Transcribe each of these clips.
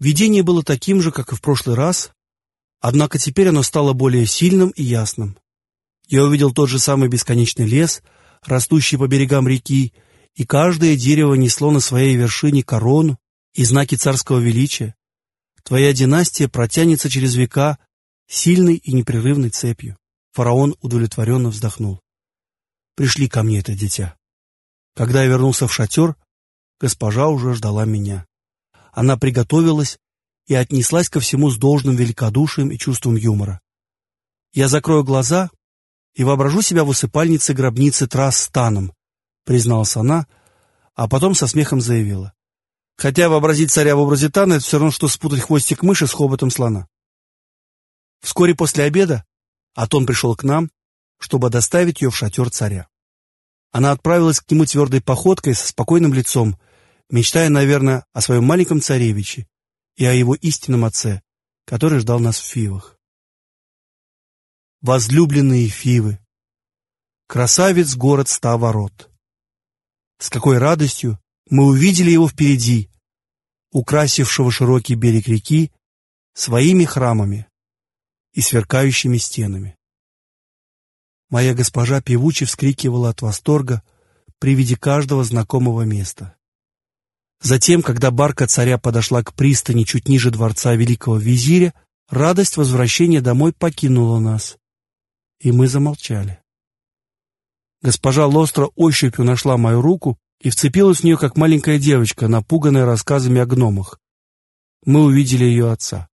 Видение было таким же, как и в прошлый раз, однако теперь оно стало более сильным и ясным. Я увидел тот же самый бесконечный лес, растущий по берегам реки, и каждое дерево несло на своей вершине корону и знаки царского величия. Твоя династия протянется через века сильной и непрерывной цепью. Фараон удовлетворенно вздохнул. Пришли ко мне это дитя. Когда я вернулся в шатер, госпожа уже ждала меня. Она приготовилась и отнеслась ко всему с должным великодушием и чувством юмора. Я закрою глаза и воображу себя в усыпальнице гробницы трасс станом, призналась она, а потом со смехом заявила. Хотя вообразить царя в образе Тана — это все равно, что спутать хвостик мыши с хоботом слона. Вскоре после обеда Атон пришел к нам, чтобы доставить ее в шатер царя. Она отправилась к нему твердой походкой со спокойным лицом, мечтая, наверное, о своем маленьком царевиче и о его истинном отце, который ждал нас в Фивах. Возлюбленные Фивы! Красавец город ста ворот! С какой радостью мы увидели его впереди, украсившего широкий берег реки своими храмами и сверкающими стенами. Моя госпожа певуче вскрикивала от восторга при виде каждого знакомого места. Затем, когда барка царя подошла к пристани чуть ниже дворца великого визиря, радость возвращения домой покинула нас, и мы замолчали. Госпожа Лостро ощупью нашла мою руку и вцепилась в нее, как маленькая девочка, напуганная рассказами о гномах. Мы увидели ее отца.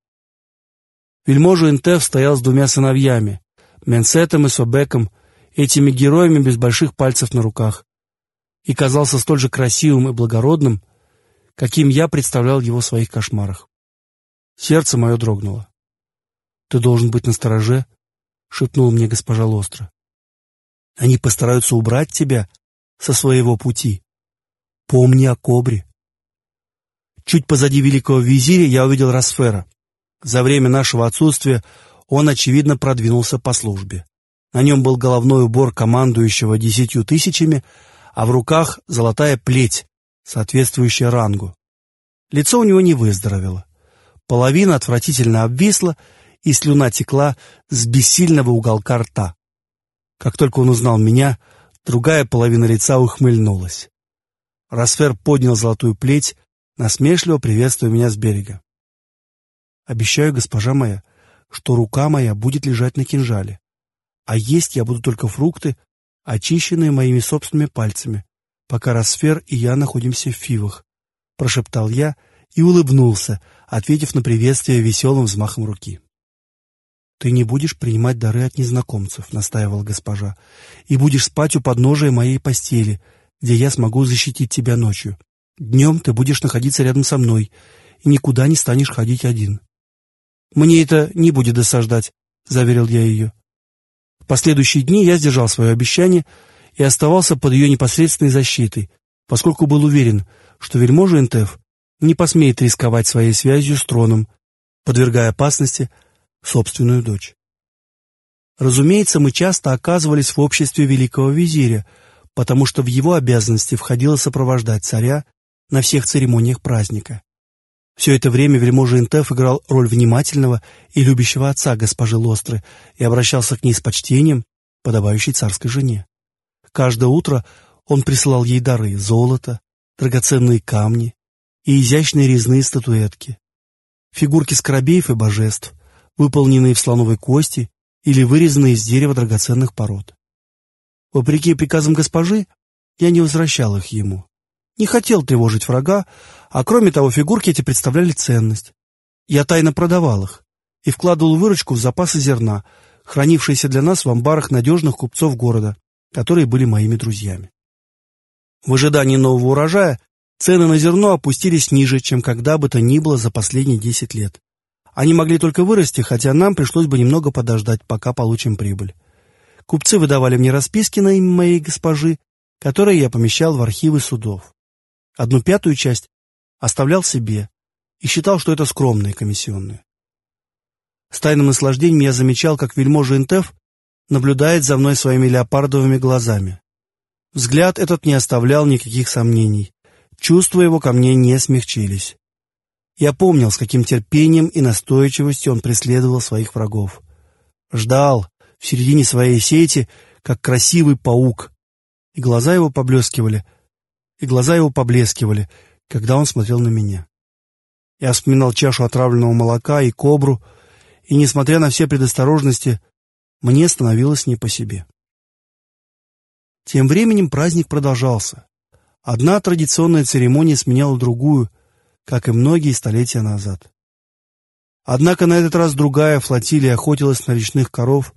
Вельможа Интеф стоял с двумя сыновьями, Менсетом и Собеком, этими героями без больших пальцев на руках, и казался столь же красивым и благородным, каким я представлял его в своих кошмарах. Сердце мое дрогнуло. «Ты должен быть настороже», — шепнула мне госпожа Лостро. «Они постараются убрать тебя со своего пути. Помни о кобре». Чуть позади великого визиря я увидел Росфера. За время нашего отсутствия он, очевидно, продвинулся по службе. На нем был головной убор командующего десятью тысячами, а в руках золотая плеть, соответствующая рангу. Лицо у него не выздоровело. Половина отвратительно обвисла, и слюна текла с бессильного уголка рта. Как только он узнал меня, другая половина лица ухмыльнулась. Росфер поднял золотую плеть, насмешливо приветствуя меня с берега. Обещаю, госпожа моя, что рука моя будет лежать на кинжале, а есть я буду только фрукты, очищенные моими собственными пальцами, пока Росфер и я находимся в фивах, — прошептал я и улыбнулся, ответив на приветствие веселым взмахом руки. «Ты не будешь принимать дары от незнакомцев», — настаивала госпожа, «и будешь спать у подножия моей постели, где я смогу защитить тебя ночью. Днем ты будешь находиться рядом со мной и никуда не станешь ходить один. «Мне это не будет досаждать», — заверил я ее. В последующие дни я сдержал свое обещание и оставался под ее непосредственной защитой, поскольку был уверен, что вельможа Энтеф не посмеет рисковать своей связью с троном, подвергая опасности собственную дочь. Разумеется, мы часто оказывались в обществе великого визиря, потому что в его обязанности входило сопровождать царя на всех церемониях праздника. Все это время вельможа Интеф играл роль внимательного и любящего отца госпожи Лостры и обращался к ней с почтением, подобающей царской жене. Каждое утро он присылал ей дары — золото, драгоценные камни и изящные резные статуэтки, фигурки скоробеев и божеств, выполненные в слоновой кости или вырезанные из дерева драгоценных пород. Вопреки приказам госпожи, я не возвращал их ему. Не хотел тревожить врага, а кроме того, фигурки эти представляли ценность. Я тайно продавал их и вкладывал выручку в запасы зерна, хранившиеся для нас в амбарах надежных купцов города, которые были моими друзьями. В ожидании нового урожая цены на зерно опустились ниже, чем когда бы то ни было за последние десять лет. Они могли только вырасти, хотя нам пришлось бы немного подождать, пока получим прибыль. Купцы выдавали мне расписки на имя моей госпожи, которые я помещал в архивы судов. Одну пятую часть оставлял себе и считал, что это скромные комиссионные. С тайным наслаждением я замечал, как вельможа Интеф наблюдает за мной своими леопардовыми глазами. Взгляд этот не оставлял никаких сомнений. Чувства его ко мне не смягчились. Я помнил, с каким терпением и настойчивостью он преследовал своих врагов. Ждал в середине своей сети, как красивый паук, и глаза его поблескивали, и глаза его поблескивали, когда он смотрел на меня. Я вспоминал чашу отравленного молока и кобру, и, несмотря на все предосторожности, мне становилось не по себе. Тем временем праздник продолжался. Одна традиционная церемония сменяла другую, как и многие столетия назад. Однако на этот раз другая флотилия охотилась на речных коров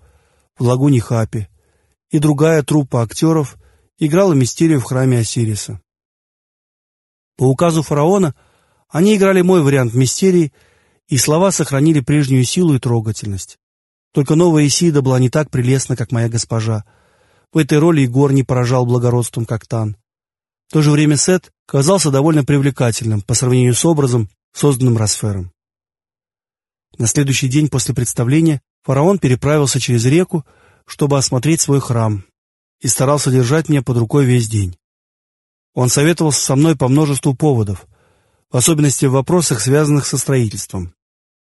в лагуне Хапи, и другая труппа актеров играла мистерию в храме Осириса. По указу фараона они играли мой вариант мистерии, и слова сохранили прежнюю силу и трогательность. Только новая Исида была не так прелестна, как моя госпожа. В этой роли Егор не поражал благородством, как Тан. В то же время Сет казался довольно привлекательным по сравнению с образом, созданным Росфером. На следующий день после представления фараон переправился через реку, чтобы осмотреть свой храм, и старался держать меня под рукой весь день. Он советовался со мной по множеству поводов, в особенности в вопросах, связанных со строительством.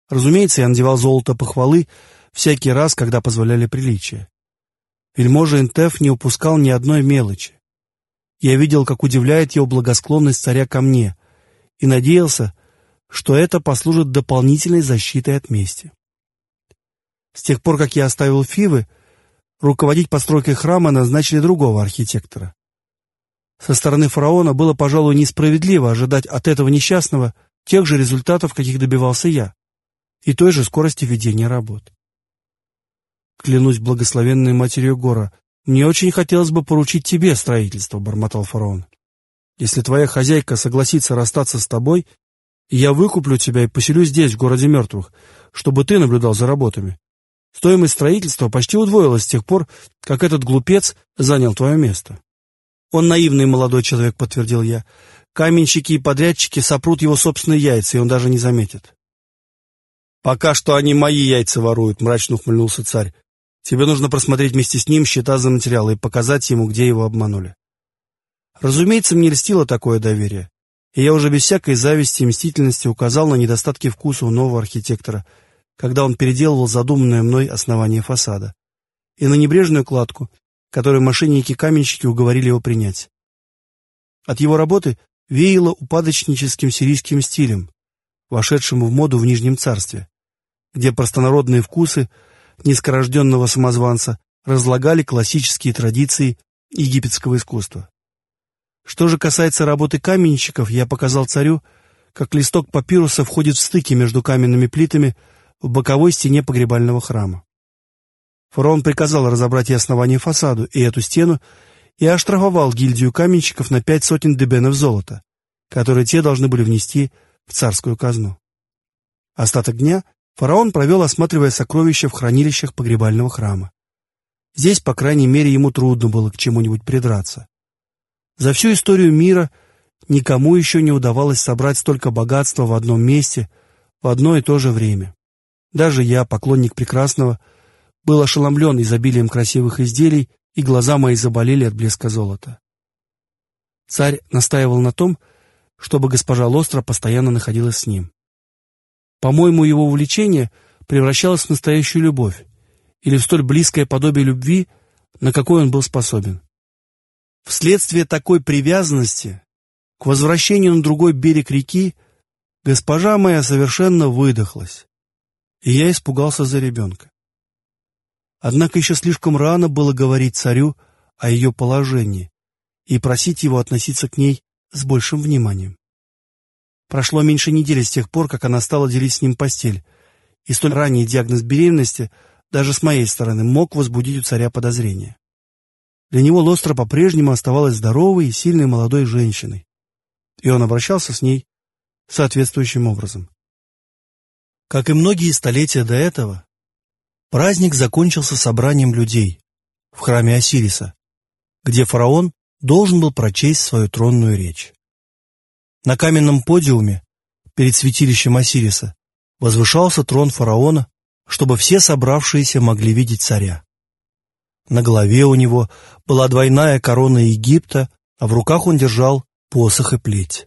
Разумеется, я надевал золото похвалы всякий раз, когда позволяли приличия. Вельможа Интеф не упускал ни одной мелочи. Я видел, как удивляет его благосклонность царя ко мне, и надеялся, что это послужит дополнительной защитой от мести. С тех пор, как я оставил Фивы, руководить постройкой храма назначили другого архитектора. Со стороны фараона было, пожалуй, несправедливо ожидать от этого несчастного тех же результатов, каких добивался я, и той же скорости ведения работ. Клянусь благословенной матерью Гора, мне очень хотелось бы поручить тебе строительство, — бормотал фараон. Если твоя хозяйка согласится расстаться с тобой, я выкуплю тебя и поселю здесь, в городе мертвых, чтобы ты наблюдал за работами. Стоимость строительства почти удвоилась с тех пор, как этот глупец занял твое место. Он наивный молодой человек, подтвердил я. Каменщики и подрядчики сопрут его собственные яйца, и он даже не заметит. Пока что они мои яйца воруют, мрачно ухмыльнулся царь. Тебе нужно просмотреть вместе с ним счета за материалы и показать ему, где его обманули. Разумеется, мне льстило такое доверие, и я уже без всякой зависти и мстительности указал на недостатки вкуса у нового архитектора, когда он переделывал задуманное мной основание фасада, и на небрежную кладку, которую мошенники-каменщики уговорили его принять. От его работы веяло упадочническим сирийским стилем, вошедшим в моду в Нижнем Царстве, где простонародные вкусы – низкорожденного самозванца разлагали классические традиции египетского искусства. Что же касается работы каменщиков, я показал царю, как листок папируса входит в стыки между каменными плитами в боковой стене погребального храма. Фараон приказал разобрать и основание фасаду, и эту стену, и оштрафовал гильдию каменщиков на пять сотен дебенов золота, которые те должны были внести в царскую казну. Остаток дня Фараон провел, осматривая сокровища в хранилищах погребального храма. Здесь, по крайней мере, ему трудно было к чему-нибудь придраться. За всю историю мира никому еще не удавалось собрать столько богатства в одном месте в одно и то же время. Даже я, поклонник прекрасного, был ошеломлен изобилием красивых изделий, и глаза мои заболели от блеска золота. Царь настаивал на том, чтобы госпожа Лостра постоянно находилась с ним. По-моему, его увлечение превращалось в настоящую любовь или в столь близкое подобие любви, на какой он был способен. Вследствие такой привязанности к возвращению на другой берег реки госпожа моя совершенно выдохлась, и я испугался за ребенка. Однако еще слишком рано было говорить царю о ее положении и просить его относиться к ней с большим вниманием. Прошло меньше недели с тех пор, как она стала делить с ним постель, и столь ранний диагноз беременности, даже с моей стороны, мог возбудить у царя подозрения. Для него Лостра по-прежнему оставалась здоровой и сильной молодой женщиной, и он обращался с ней соответствующим образом. Как и многие столетия до этого, праздник закончился собранием людей в храме Осириса, где фараон должен был прочесть свою тронную речь. На каменном подиуме перед святилищем Осириса возвышался трон фараона, чтобы все собравшиеся могли видеть царя. На голове у него была двойная корона Египта, а в руках он держал посох и плеть.